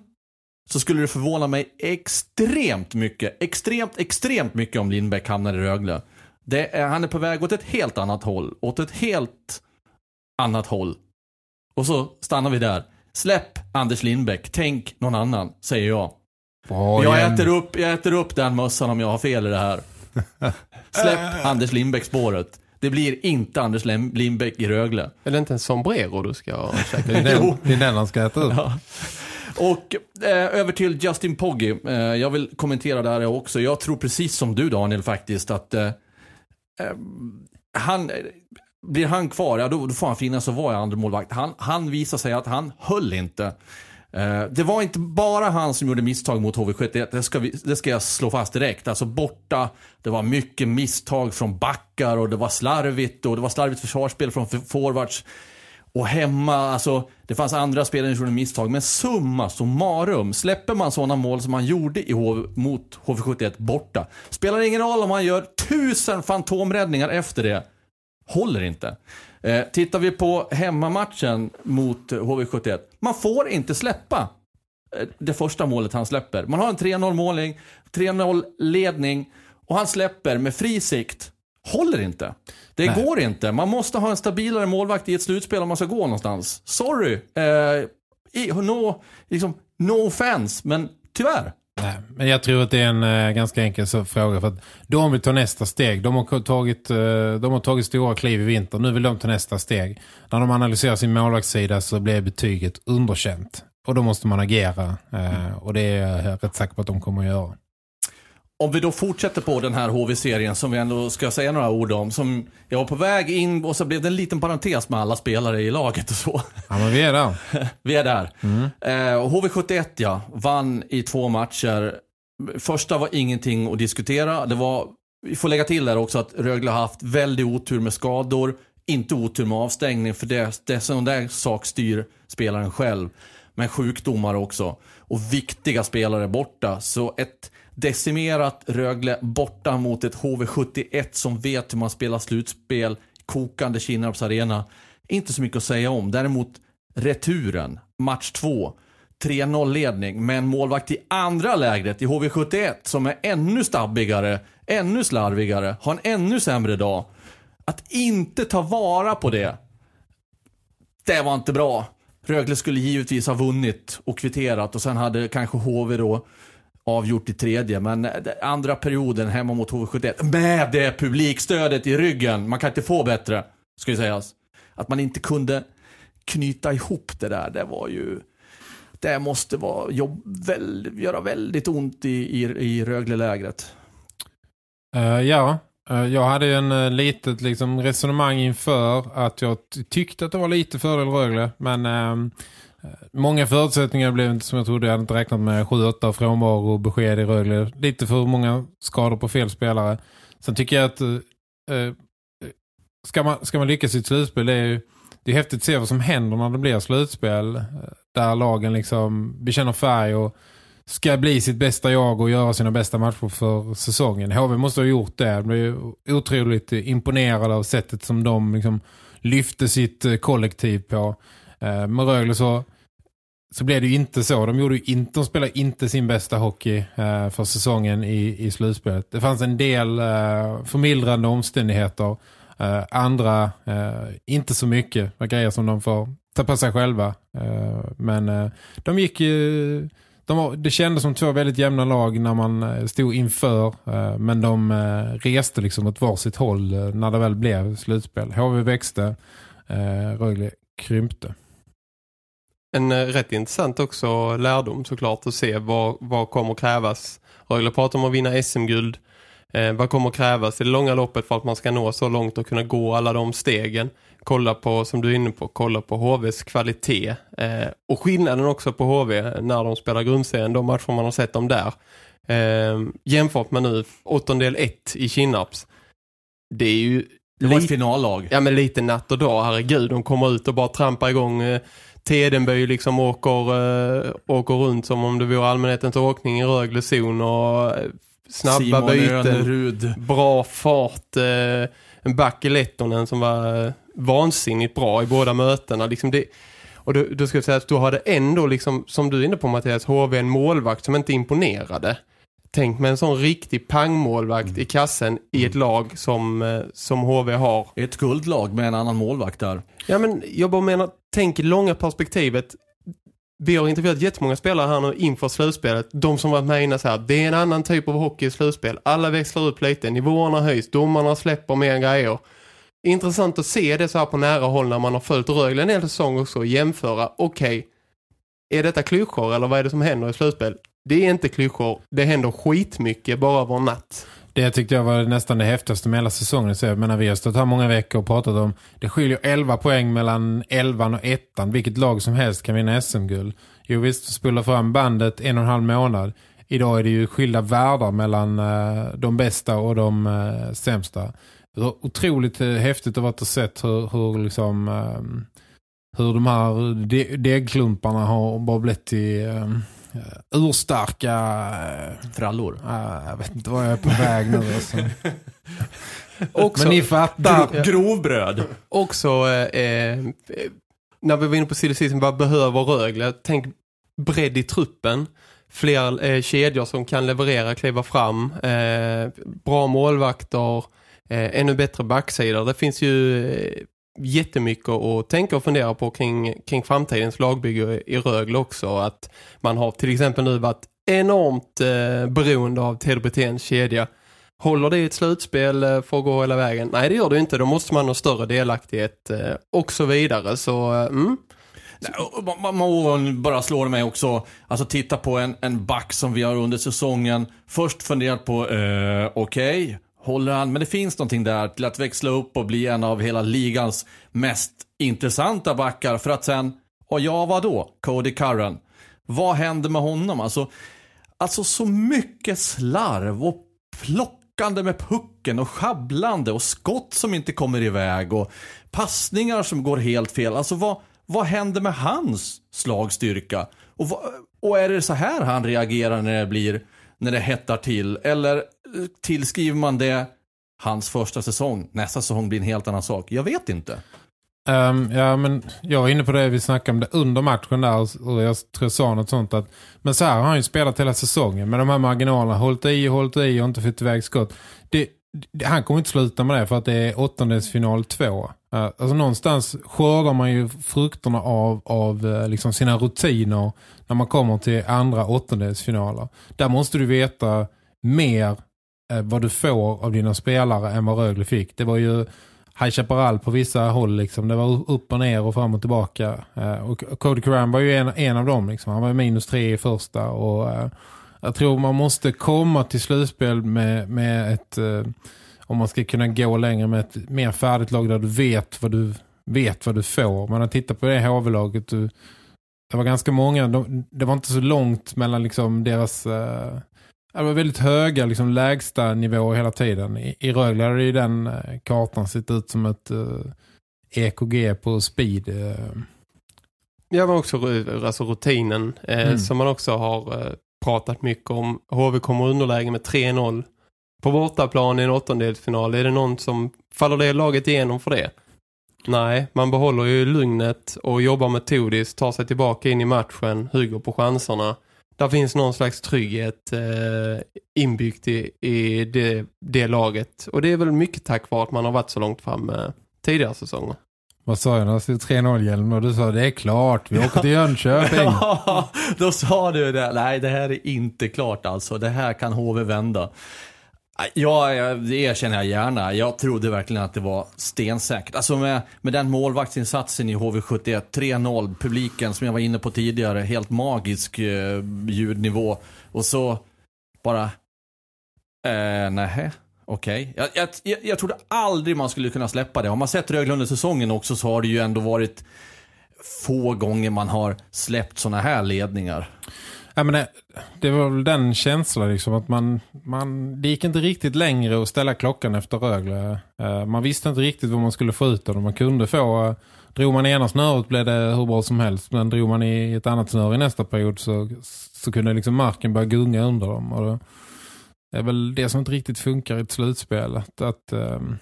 så skulle det förvåna mig extremt mycket, extremt, extremt mycket om Lindbäck hamnar i Rögle. Det är, han är på väg åt ett helt annat håll, åt ett helt annat håll. Och så stannar vi där. Släpp Anders Lindbäck, tänk någon annan, säger jag. Bra Jag igen. äter, upp, jag äter upp den mössan om jag har fel i det här. Släpp Anders Lindbäck spåret. Det blir inte Anders Lindbäck i Rögle. Är det inte en sombrero du ska käka? Det är den, det är den han ska äta upp. Ja. Och eh, över till Justin Poggi. Eh, jag vill kommentera det här också. Jag tror precis som du Daniel faktiskt att eh, Eh, han, blir han kvar, ja då, då får han finnas och vara andra målvakt. Han, han visar sig att han höll inte. Eh, det var inte bara han som gjorde misstag mot HV71, det ska, vi, det ska jag slå fast direkt. Alltså borta, det var mycket misstag från backar och det var slarvigt och det var slarvigt försvarsspel från forwards. Och hemma, alltså det fanns andra spelare som gjorde misstag. Men summa summarum, släpper man sådana mål som man gjorde i HV, mot HV71 borta. Spelar ingen roll om man gör tusen fantomräddningar efter det. Håller inte. Eh, tittar vi på hemmamatchen mot HV71. Man får inte släppa eh, det första målet han släpper. Man har en 3-0 målning, 3-0 ledning och han släpper med fri sikt. Håller inte. Det Nej. går inte. Man måste ha en stabilare målvakt i ett slutspel om man ska gå någonstans. Sorry. Eh, no, liksom, no offense, men tyvärr. Nej, men jag tror att det är en eh, ganska enkel fråga för att de vill ta nästa steg. De har tagit, eh, de har tagit stora kliv i vinter. Nu vill de ta nästa steg. När de analyserar sin målvaktssida så blir betyget underkänt. Och då måste man agera. Eh, och det är jag rätt säker på att de kommer att göra. Om vi då fortsätter på den här HV-serien som vi ändå ska säga några ord om. Som jag var på väg in och så blev det en liten parentes med alla spelare i laget och så. Ja, men vi är där. vi är där. Eh, HV71 ja, vann i två matcher. Första var ingenting att diskutera. Det var, vi får lägga till där också att Rögle har haft väldigt otur med skador. Inte otur med avstängning för det, det sån där sak styr spelaren själv. Men sjukdomar också. Och viktiga spelare borta. Så ett decimerat Rögle borta mot ett HV71 som vet hur man spelar slutspel. Kokande Kinnarps arena. Inte så mycket att säga om. Däremot returen, match två. 3-0 ledning med en målvakt i andra lägret i HV71 som är ännu stabbigare, ännu slarvigare, har en ännu sämre dag. Att inte ta vara på det, det var inte bra. Rögle skulle givetvis ha vunnit och kvitterat och sen hade kanske HV då avgjort i tredje. Men eh, andra perioden hemma mot HV71 med det publikstödet i ryggen. Man kan inte få bättre, ska ju sägas. Att man inte kunde knyta ihop det där, det var ju... Det måste vara jobb, väl, göra väldigt ont i, i, i Rögle-lägret. Uh, ja, uh, jag hade en uh, litet liksom, resonemang inför att jag tyckte att det var lite fördel Rögle. Men uh, många förutsättningar blev inte som jag trodde. Jag hade inte räknat med 7-8 frånvaro och besked i Rögle. Lite för många skador på fel spelare. Sen tycker jag att eh, eh, ska, man, ska man lyckas i ett slutspel det är ju det är häftigt att se vad som händer när det blir slutspel. Eh, där lagen liksom bekänner färg och ska bli sitt bästa jag och göra sina bästa matcher för säsongen. HV måste ha gjort det. Jag blev otroligt imponerad av sättet som de liksom lyfte sitt kollektiv på. Med Rögle så, så blev det ju inte så. De, gjorde inte, de spelade inte sin bästa hockey eh, för säsongen i, i slutspelet. Det fanns en del eh, förmildrande omständigheter Eh, andra, eh, inte så mycket. Grejer som de får ta på sig själva. Men de gick ju... De det kändes som två väldigt jämna lag när man stod inför. men de reste liksom åt varsitt håll när det väl blev slutspel. HV växte, Rögle krympte. En rätt intressant också lärdom såklart att se vad, vad kommer krävas. Rögle pratar om att vinna SM-guld. Eh, vad kommer krävas i det långa loppet för att man ska nå så långt och kunna gå alla de stegen? Kolla på, som du är inne på, kolla på HVs kvalitet. Eh, och skillnaden också på HV när de spelar grundserien, de matcher man har sett dem där. Eh, jämfört med nu, åttondel 1 i Kinnarps. Det är ju... Det var ett finallag. Ja, men lite natt och dag, herregud. De kommer ut och bara trampar igång... Eh, Tedenby liksom åker, äh, åker runt som om det vore allmänhetens åkning i Rögle zon och äh, snabba Simon byten, Önerud. bra fart, eh, en back i Lettonen som var eh, vansinnigt bra i båda mötena. Liksom det, och då, då ska jag säga att du hade ändå, liksom, som du är inne på Mattias, HV en målvakt som inte imponerade. Tänk med en sån riktig pangmålvakt Mm. i kassen i ett lag som, eh, som HV har. Ett guldlag med en annan målvakt där. Ja men jag bara menar, tänk i långa perspektivet. Vi har intervjuat jättemånga spelare här nu inför slutspelet. De som varit med innan så här, det är en annan typ av hockey i slutspel. Alla växlar upp lite, nivåerna höjs, domarna släpper mer grejer. Intressant att se det så här på nära håll när man har följt Rögle en hel säsong också och jämföra, okej, är detta klyschor eller vad är det som händer i slutspel? Det är inte klyschor, det händer skitmycket bara över natt. Det tyckte jag var nästan det häftigaste med hela säsongen. Så jag menar, vi har stått här många veckor och pratat om det skiljer 11 poäng mellan 11 och 1. Vilket lag som helst kan vinna SM-guld. Jo visst, spola fram bandet en och en halv månad. Idag är det ju skilda världar mellan eh, de bästa och de eh, sämsta. Det var otroligt eh, häftigt att ha och sett hur, hur liksom... Hur de här degklumparna har bara blivit i... Uh, urstarka uh, frallor. Uh, jag vet inte vad jag är på väg nu. Alltså. Också, Men ni fattar. Gro grovbröd. Också eh, när vi var inne på silly season, vad behöver Rögle? Tänk bredd i truppen. Fler eh, kedjor som kan leverera, kliva fram. Bra målvakter. Eh, ännu bättre backsidor. Det finns ju jättemycket att tänka och fundera på kring, kring framtidens lagbygge i Rögle också. Att man har till exempel nu varit enormt eh, beroende av Ted kedja. Håller det i ett slutspel eh, för att gå hela vägen? Nej, det gör det inte. Då måste man ha större delaktighet eh, och så vidare. Så, eh, mm. Man, bara slår mig också, alltså titta på en, en back som vi har under säsongen. Först funderat på, eh, okej, håller han, men det finns någonting där till att växla upp och bli en av hela ligans mest intressanta backar för att sen, och ja vad då? Cody Curran. Vad händer med honom? Alltså, alltså så mycket slarv och plockande med pucken och sjabblande och skott som inte kommer iväg och passningar som går helt fel. Alltså vad, vad händer med hans slagstyrka? Och, vad, och är det så här han reagerar när det blir, när det hettar till? Eller tillskriver man det hans första säsong? Nästa säsong blir en helt annan sak. Jag vet inte. Um, ja, men jag var inne på det vi snackade om det under matchen där och jag tror jag sa något sånt att men så här har han ju spelat hela säsongen med de här marginalerna, hållit i och hållit i och inte fått iväg skott. Det, det, han kommer inte sluta med det för att det är åttondelsfinal två. Uh, alltså någonstans skördar man ju frukterna av, av uh, liksom sina rutiner när man kommer till andra åttondelsfinaler. Där måste du veta mer Eh, vad du får av dina spelare än vad Rögle fick. Det var ju High Chaparral på vissa håll liksom. Det var upp och ner och fram och tillbaka. Eh, och Cody Curran var ju en, en av dem liksom. Han var minus tre i första och eh, jag tror man måste komma till slutspel med, med ett om man ska kunna gå längre med ett mer färdigt lag där du vet vad du vet vad du får. Man har tittat på det HV-laget det var ganska många de, det var inte så långt mellan liksom deras det var väldigt höga liksom, lägsta nivåer hela tiden. I, i Rögle hade ju den eh, kartan sett ut som ett eh, EKG på speed. Eh. Ja, men också alltså rutinen eh, mm. som man också har eh, pratat mycket om. HV kommer underläge med 3-0 på bortaplan i en åttondelsfinal. Är det någon som faller det laget igenom för det? Nej, man behåller ju lugnet och jobbar metodiskt, tar sig tillbaka in i matchen, hugger på chanserna där finns någon slags trygghet eh, inbyggt i, i det, det, laget. Och det är väl mycket tack vare att man har varit så långt fram eh, tidigare säsonger. Vad sa jag? Det 3-0 hjälm och du sa det är klart, vi åker till Jönköping. ja, då sa du det. Nej, det här är inte klart alltså. Det här kan HV vända. Ja, det erkänner jag gärna. Jag trodde verkligen att det var stensäkert. Alltså med, med den målvaktsinsatsen i HV71, 3-0, publiken som jag var inne på tidigare, helt magisk eh, ljudnivå. Och så bara, eh, nej, okej. Okay. Jag, jag, jag, trodde aldrig man skulle kunna släppa det. Har man sett Rögle under säsongen också så har det ju ändå varit få gånger man har släppt sådana här ledningar. Ja, men det, det var väl den känslan liksom att man, man, det gick inte riktigt längre att ställa klockan efter Rögle. Eh, man visste inte riktigt vad man skulle få ut av det. Man kunde få, eh, drog man i ena snöret blev det hur bra som helst. Men drog man i ett annat snöre i nästa period så, så kunde liksom marken börja gunga under dem. Och det är väl det som inte riktigt funkar i ett slutspel. Att, att, ehm,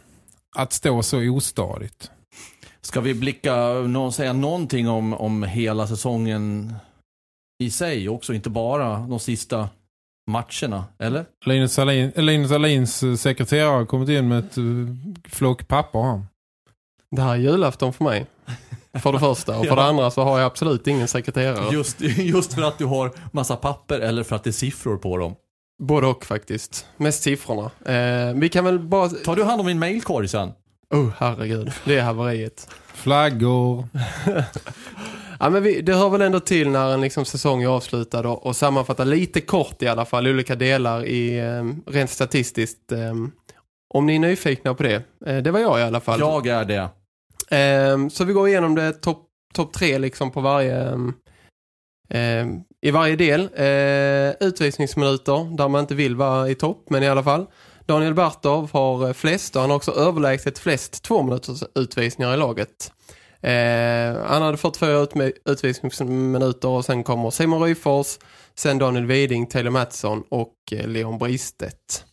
att stå så ostadigt. Ska vi blicka, säga någonting om, om hela säsongen i sig också, inte bara de sista matcherna, eller? Linus, Alin, Linus Alins eh, sekreterare har kommit in med ett uh, flock papper han. Det här är julafton för mig. För det första. Och för ja. det andra så har jag absolut ingen sekreterare. Just, just för att du har massa papper eller för att det är siffror på dem? Både och faktiskt. Mest siffrorna. Eh, vi kan väl bara... Tar du hand om min mailkorg sen? Oh, herregud. Det är haveriet. Flaggor. Ja, men vi, det hör väl ändå till när en liksom, säsong är avslutad och, och sammanfatta lite kort i alla fall olika delar i eh, rent statistiskt. Eh, om ni är nyfikna på det. Eh, det var jag i alla fall. Jag är det. Eh, så vi går igenom det topp top tre liksom på varje ehm, ehm, i varje del. Eh, utvisningsminuter där man inte vill vara i topp men i alla fall. Daniel Bartov har flest och han har också överlägset flest två minuters utvisningar i laget. Eh, han hade fått fyra ut utvisningsminuter och sen kommer Simon Ryfors, sen Daniel Widing, Taylor Mattsson och eh, Leon Bristet.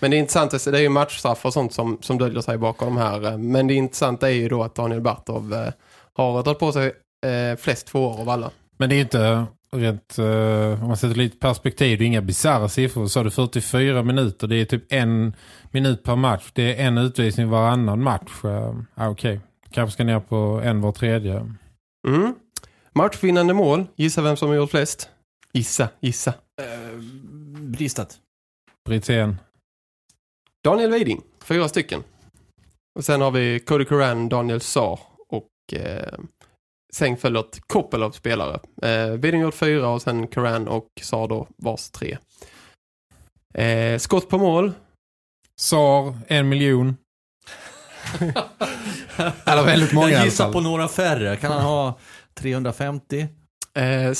Men det är det är ju matchstraff och sånt som, som döljer sig bakom de här. Men det intressanta är ju då att Daniel Bartov eh, har tagit på sig eh, flest två år av alla. Men det är inte rent, eh, om man sätter lite perspektiv, det är inga bizarra siffror. Så har du 44 minuter, det är typ en minut per match. Det är en utvisning varannan match. Eh, ah, Okej, okay. Kanske ska ner på en var tredje. Mm. Matchvinnande mål. Gissa vem som har gjort flest? Gissa, gissa. Uh, Bristat. Brithén. Daniel Weiding. Fyra stycken. Och sen har vi Cody Coran, Daniel Saar och eh, sen följer ett koppel av spelare. Eh, Bidingård fyra och sen Karan och Sar då vars tre. Eh, skott på mål. Sar, en miljon. Eller väldigt många Jag gissar på några färre. Kan han ha 350? Eh,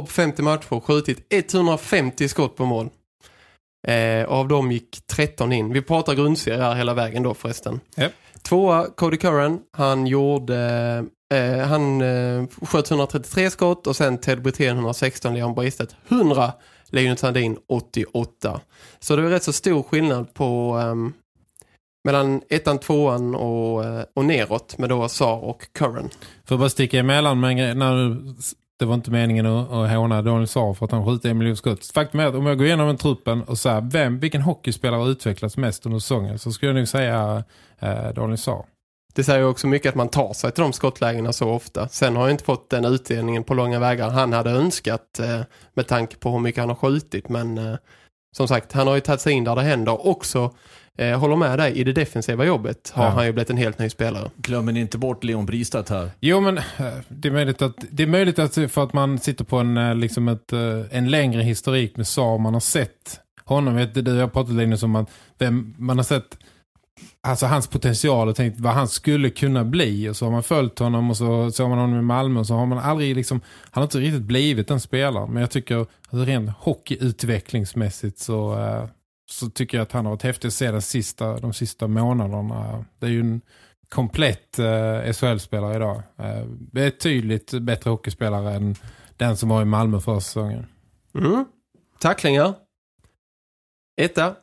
på 50 matcher skjutit 150 skott på mål. Eh, av dem gick 13 in. Vi pratar grundserie här hela vägen då förresten. Yep. Tvåa Cody Curran. Han gjorde... Eh, han eh, sköt 133 skott och sen Ted Brithén 116, Leon Bristet 100, Linus Sandin 88. Så det är rätt så stor skillnad på ehm, mellan ettan, tvåan och, eh, och neråt med då Sar och Curran. För att bara sticka emellan med en grej, när det var inte meningen att, att håna Daniel Saar för att han skjuter en miljon skott. Faktum är att om jag går igenom en truppen och säger vem, vilken hockeyspelare har utvecklats mest under säsongen så skulle jag nog säga eh, Daniel Saar. Det säger ju också mycket att man tar sig till de skottlägena så ofta. Sen har jag inte fått den utdelningen på långa vägar han hade önskat eh, med tanke på hur mycket han har skjutit. Men eh, som sagt, han har ju tagit sig in där det händer. Också, eh, håller med dig, i det defensiva jobbet har Ja. han ju blivit en helt ny spelare. Glömmer ni inte bort Leon Bristat här? Jo men eh, det är möjligt att, det är möjligt att för att man sitter på en, eh, liksom ett, en längre historik med Saar man har sett honom, vet du, jag har pratat Linus om att vem, man har sett alltså hans potential och tänkt vad han skulle kunna bli och så har man följt honom och så såg man honom i Malmö och så har man aldrig liksom, han har inte riktigt blivit en spelare men jag tycker att rent hockeyutvecklingsmässigt så, eh, så tycker jag att han har varit häftig att se den sista, de sista månaderna. Det är ju en komplett eh, SHL-spelare idag. Eh, betydligt bättre hockeyspelare än den som var i Malmö förra säsongen. Mm. Tacklingar. Etta.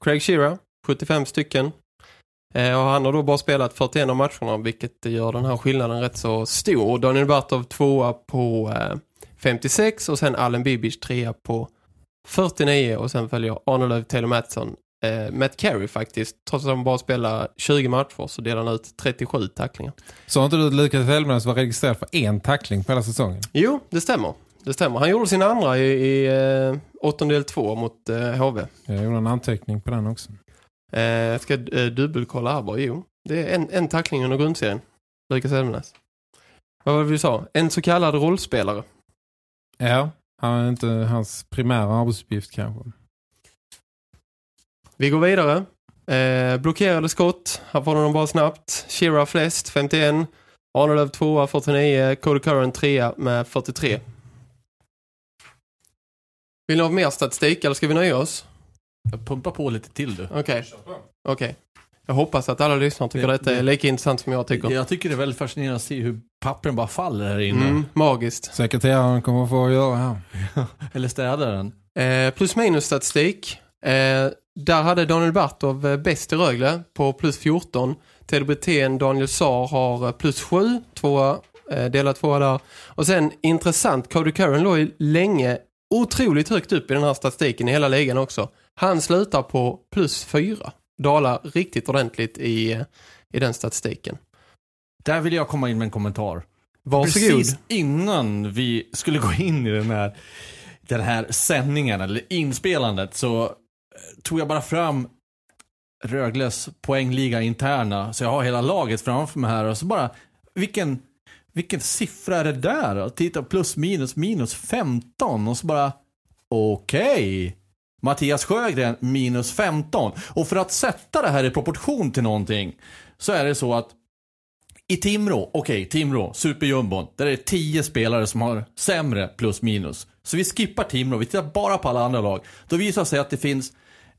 Craig Shearer, 75 stycken. Eh, och han har då bara spelat 41 av matcherna vilket gör den här skillnaden rätt så stor. Daniel Bartov tvåa på eh, 56 och sen Allen Bibic trea på 49 och sen följer Arnolöv, Taylor Mattsson, eh, Matt Carey faktiskt. Trots att han bara spelar 20 matcher så delar han ut 37 tacklingar. Så har inte du Lukas Hellmans var registrerad för en tackling på hela säsongen? Jo, det stämmer. Det stämmer. Han gjorde sin andra i, i eh, åttondel två mot eh, HV. Jag gjorde en anteckning på den också. Eh, jag ska eh, dubbelkolla här bara. Jo, det är en, en tackling under grundserien. Lukas Elmnäs. Vad var det vi sa? En så kallad rollspelare. Ja, han är inte hans primära arbetsuppgift kanske. Vi går vidare. Eh, blockerade skott. Här får de bara snabbt. Shira flest, 51. Arnolöv 2, 49. Cody Curran 3 med 43. Vill ni ha mer statistik eller ska vi nöja oss? Jag pumpar på lite till du. Okej. Okej. Jag hoppas att alla lyssnare tycker Det- detta är lika intressant som jag tycker. Jag tycker det är väldigt fascinerande att se hur pappren bara faller här inne. Mm, magiskt. Sekreteraren kommer få göra här. Eller städaren. Eh, plus minus statistik. Eh, där hade Daniel Bartov eh, bäst i Rögle på plus 14. Ted Brithén, Daniel Saar har eh, plus 7. Tvåa, eh, delat tvåa där. Och sen intressant, Cody Curran låg länge otroligt högt upp i den här statistiken i hela ligan också. Han slutar på plus 4. Dalar riktigt ordentligt i, i den statistiken. Där vill jag komma in med en kommentar. Varsågod. Precis innan vi skulle gå in i den här, den här sändningen, eller inspelandet, så eh, tog jag bara fram Rögles poängliga interna. Så jag har hela laget framför mig här och så bara, vilken, vilken siffra är det där? Titta, plus minus minus 15 och så bara, okej. Mattias Sjögren minus 15. Och för att sätta det här i proportion till någonting så är det så att i Timrå, okej, Timrå, superjumbon. Där är det 10 spelare som har sämre plus minus. Så vi skippar Timrå, vi tittar bara på alla andra lag. Då visar det sig att det finns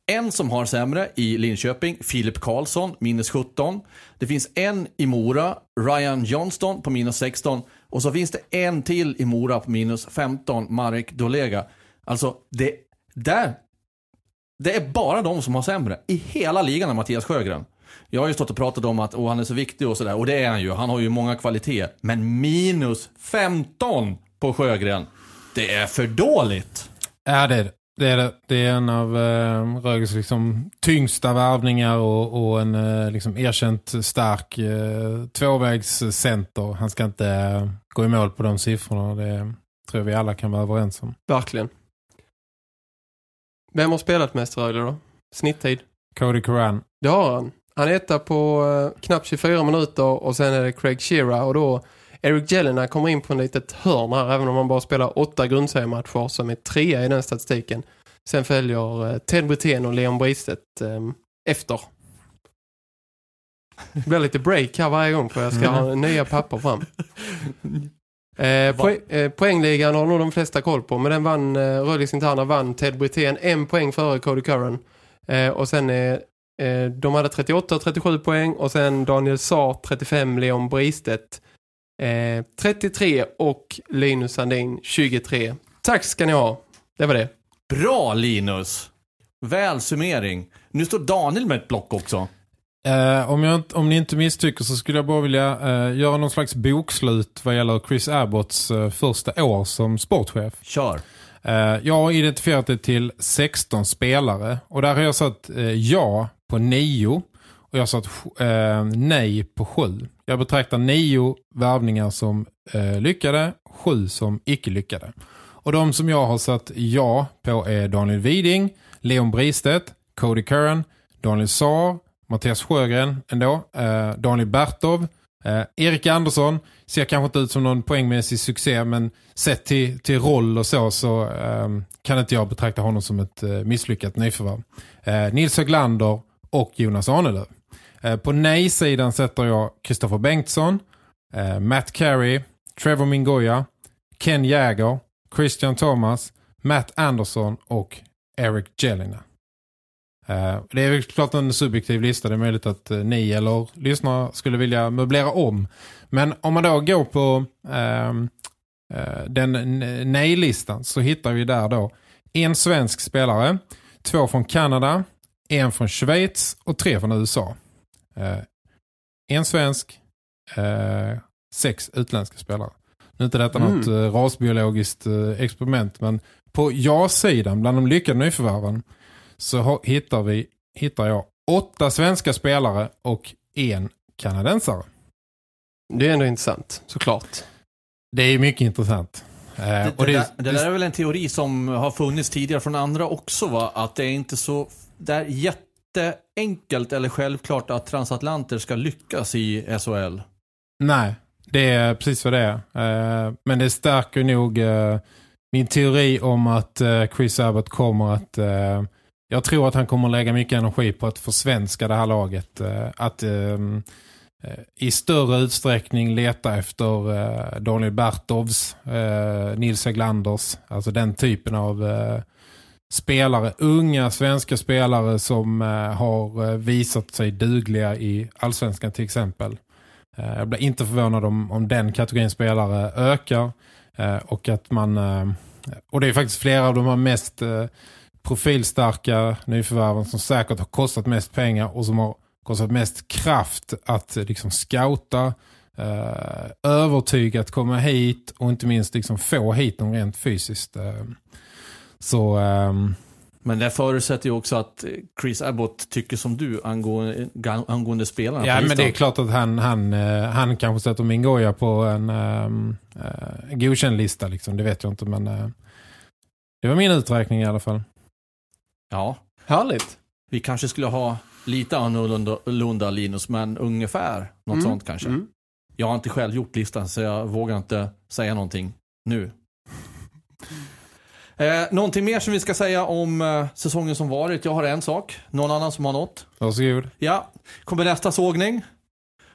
en som har sämre i Linköping, Filip Karlsson, minus 17. Det finns en i Mora, Ryan Johnston på minus 16. Och så finns det en till i Mora på minus 15, Marek Dolega. Alltså, det, där, det är bara de som har sämre i hela ligan Mattias Sjögren. Jag har ju stått och pratat om att åh, han är så viktig och sådär. Och det är han ju. Han har ju många kvaliteter. Men minus 15 på Sjögren. Det är för dåligt. Ja, det är det. Det är, det. Det är en av eh, Rögles liksom, tyngsta värvningar och, och en eh, liksom, erkänt stark eh, tvåvägscenter. Han ska inte eh, gå i mål på de siffrorna. Det tror jag vi alla kan vara överens om. Verkligen. Vem har spelat mest Rögle då? Snitttid? Cody Curran. Det har han. Han är etta på eh, knappt 24 minuter och sen är det Craig Shearer och då Eric Jelena kommer in på en litet hörn här, även om han bara spelar åtta grundseriematcher som är trea i den statistiken. Sen följer eh, Ted Brithén och Leon Bristedt eh, efter. Det blir lite break här varje gång för jag ska ha nya papper fram. Eh, poäng, eh, poängligan har nog de flesta koll på, men den vann, eh, Rödings interna vann Ted Brithén en poäng före Cody Curran. Eh, och sen eh, eh, de hade 38 och 37 poäng och sen Daniel Saar 35, Leon Bristedt eh, 33 och Linus Sandin 23. Tack ska ni ha. Det var det. Bra Linus! Väl summering. Nu står Daniel med ett block också. Eh, om, jag, om ni inte misstycker så skulle jag bara vilja eh, göra någon slags bokslut vad gäller Chris Abbotts eh, första år som sportchef. Kör. Jag har identifierat det till 16 spelare och där har jag satt ja på 9 och jag har satt nej på 7. Jag betraktar 9 värvningar som lyckade, 7 som icke lyckade. Och de som jag har satt ja på är Daniel Widing, Leon Bristedt, Cody Curran, Daniel Saar, Mattias Sjögren ändå, eh, Daniel Bertov, eh, Erik Andersson ser kanske inte ut som någon poängmässig succé men sett till, till roll och så så eh, kan inte jag betrakta honom som ett eh, misslyckat nyförvärv. Eh, Nils Höglander och Jonas Arnelöv. Eh, på nej-sidan sätter jag Kristoffer Bengtsson, eh, Matt Carey, Trevor Mingoya, Ken Jäger, Christian Thomas, Matt Anderson och Eric Jelena. Eh, Det är klart en subjektiv lista. Det är möjligt att eh, ni eller lyssnare skulle vilja möblera om. Men om man då går på ehm, eh, den nej-listan så hittar vi där då en svensk spelare, två från Kanada, en från Schweiz och tre från USA. Eh, en svensk, eh, sex utländska spelare. Nu är inte detta Mm. något rasbiologiskt experiment men på ja-sidan bland de lyckade nyförvärven så hittar, vi, hittar jag åtta svenska spelare och en kanadensare. Det är ändå intressant, såklart. Det är mycket intressant. Eh, Det, och det, det, där, det där är väl en teori som har funnits tidigare från andra också va? Att det är inte så, det är jätteenkelt eller självklart att transatlanter ska lyckas i SHL. Nej, det är precis vad det är. Eh, men det stärker nog eh, min teori om att Chris Abbott kommer att... Jag tror att han kommer lägga mycket energi på att försvenska det här laget. Eh, att ehm, eh, i större utsträckning leta efter eh, Daniel Bertovs, eh, Nils Eglanders, alltså den typen av eh, spelare, unga svenska spelare som eh, har eh, visat sig dugliga i allsvenskan till exempel. Eh, Jag blir inte förvånad om, om den kategorin spelare ökar eh, och att man eh, och det är faktiskt flera av de här mest eh, profilstarka nyförvärven som säkert har kostat mest pengar och som har kostat mest kraft att eh, liksom scouta eh, övertyga att komma hit och inte minst liksom få hit dem rent fysiskt. Eh, så ehm, Men det förutsätter ju också att Chris Abbott tycker som du angående, angående spelarna Ja, men det är klart att han, han, eh, han kanske sätter Mingoya på en um, uh, godkänd lista. Liksom. Det vet jag inte, men eh, det var min uträkning i alla fall. Ja, Härligt. vi kanske skulle ha lite annorlunda Lunda, Linus, men ungefär något Mm, sånt kanske. mm. Jag har inte själv gjort listan så jag vågar inte säga någonting nu. Eh, någonting mer som vi ska säga om eh, säsongen som varit? Jag har en sak. Någon annan som har något? Varsågod. Ja, kommer nästa sågning.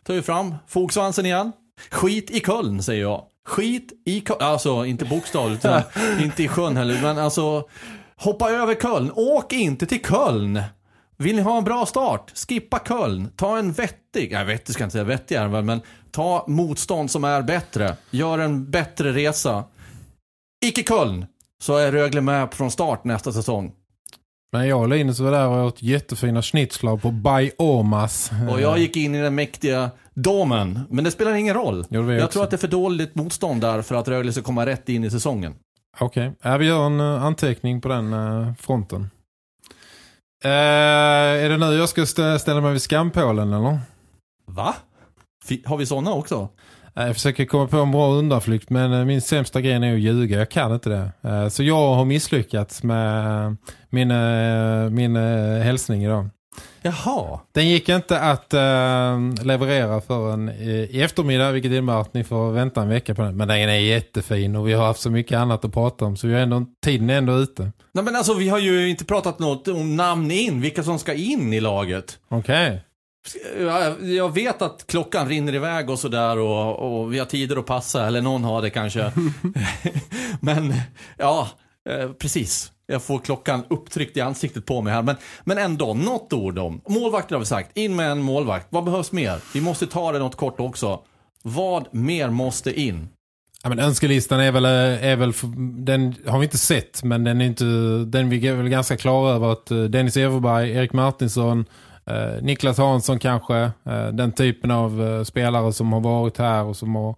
Tar vi fram fogsvansen igen. Skit i Köln säger jag. Skit i Köln. Alltså inte bokstavligt, utan inte i sjön heller. Men alltså, hoppa över Köln. Åk inte till Köln. Vill ni ha en bra start? Skippa Köln. Ta en vettig, ja vettig ska jag inte säga, vettig är väl, men ta motstånd som är bättre. Gör en bättre resa. Icke Köln. Så är Rögle med från start nästa säsong. Men jag och Linus var där och åt jättefina schnitzlar på Biomas. Och jag gick in i den mäktiga domen. Men det spelar ingen roll. Jag tror att det är för dåligt motstånd där för att Rögle ska komma rätt in i säsongen. Okej, ja, vi gör en eh, anteckning på den eh, fronten. Eh, är det nu jag ska stä- ställa mig vid skampålen eller? Va? Har vi sådana också? Jag försöker komma på en bra undanflykt men min sämsta grej är att ljuga. Jag kan inte det. Så jag har misslyckats med min, min hälsning idag. Jaha. Den gick inte att eh, leverera förrän i, eftermiddag vilket innebär att ni får vänta en vecka på den. Men den är jättefin och vi har haft så mycket annat att prata om så vi har ändå, tiden är ändå ute. Nej men alltså vi har ju inte pratat något om namn in, vilka som ska in i laget. Okej. Jag, jag vet att klockan rinner iväg och sådär och, och vi har tider att passa, eller någon har det kanske. men ja, eh, precis. Jag får klockan upptryckt i ansiktet på mig här. Men, men ändå, något ord om. Målvakter har vi sagt. In med en målvakt. Vad behövs mer? Vi måste ta det något kort också. Vad mer måste in? Ja, men önskelistan är väl, eh, är väl, den har vi inte sett men den är inte, den vi är väl ganska klara över att eh, Dennis Everberg, Erik Martinsson, eh, Niklas Hansson kanske, eh, den typen av eh, spelare som har varit här och som har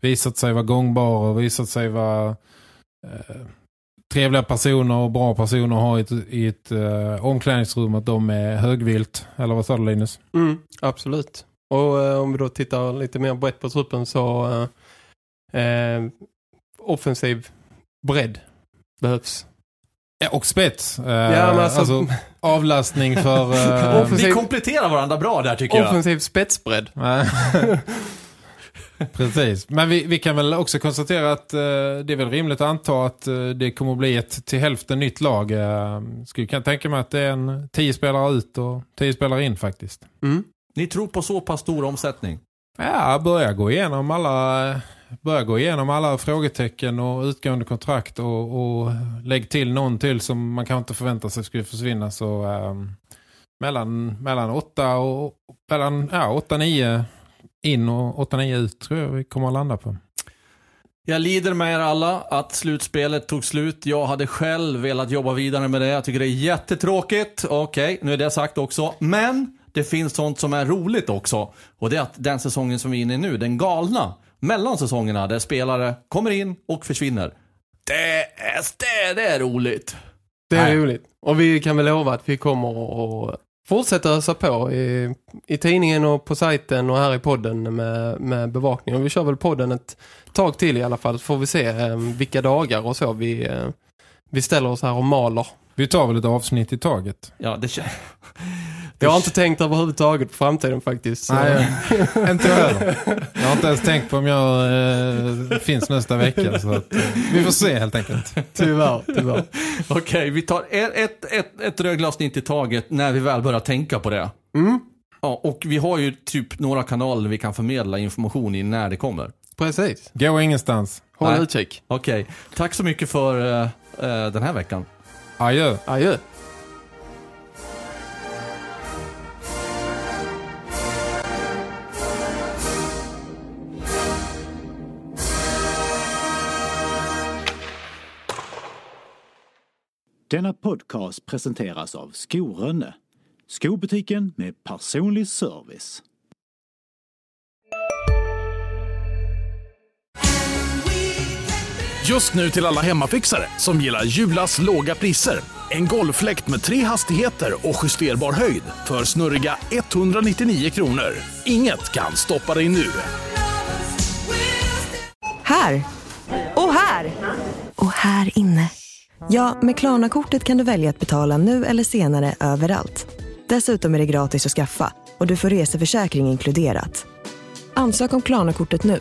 visat sig vara gångbara och visat sig vara eh, trevliga personer och bra personer att ha i ett, i ett eh, omklädningsrum att de är högvilt. Eller vad sa du Linus? Mm, absolut. Och eh, om vi då tittar lite mer brett på truppen så eh, offensiv bredd behövs. Ja, och spets. Ja, alltså- alltså, avlastning för... Offensiv- Vi kompletterar varandra bra där tycker jag. Offensiv spetsbredd. Precis. Men vi, vi kan väl också konstatera att eh, det är väl rimligt att anta att eh, det kommer att bli ett till hälften nytt lag. Eh, skulle kunna tänka mig att det är en tio spelare ut och tio spelare in faktiskt. Mm. Ni tror på så pass stor omsättning? Ja, börja gå igenom alla börja gå igenom alla frågetecken och utgående kontrakt och, och lägg till någon till som man kanske inte förväntar sig skulle försvinna så ehm, mellan, mellan åtta och mellan ja, åtta, nio in och åtta, nio ut tror jag vi kommer att landa på. Jag lider med er alla att slutspelet tog slut. Jag hade själv velat jobba vidare med det. Jag tycker det är jättetråkigt. Okej, nu är det sagt också. Men det finns sånt som är roligt också. Och det är att den säsongen som vi är inne i nu, den galna, mellan säsongerna där spelare kommer in och försvinner. Det är, det, det är roligt. Det är Nej. roligt. Och vi kan väl lova att vi kommer att fortsätta ösa på i, i tidningen och på sajten och här i podden med, med bevakning. Och vi kör väl podden ett tag till i alla fall så får vi se eh, vilka dagar och så vi, eh, vi ställer oss här och maler. Vi tar väl ett avsnitt i taget. Ja, det känns... Jag har inte tänkt överhuvudtaget på framtiden faktiskt. Så. Nej, inte jag heller. Jag har inte ens tänkt på om jag eh, finns nästa vecka. Så att, eh, vi får se helt enkelt. Tyvärr, tyvärr. Okej, vi tar ett, ett, ett, ett rödglasnitt i taget när vi väl börjar tänka på det. Mm, Ja, och vi har ju typ några kanaler vi kan förmedla information i när det kommer. precis. Gå ingenstans. Håll utkik. Okej, tack så mycket för eh, eh, den här veckan. Adjö. Adjö. Denna podcast presenteras av Skorönne. Skobutiken med personlig service. Just nu till alla hemmafixare som gillar Julas låga priser. En golffläkt med tre hastigheter och justerbar höjd för snurriga 199 kronor. Inget kan stoppa dig nu. Här! Och här! Och här inne. Ja, med Klarna-kortet kan du välja att betala nu eller senare överallt. Dessutom är det gratis att skaffa och du får reseförsäkring inkluderat. Ansök om Klarna-kortet nu.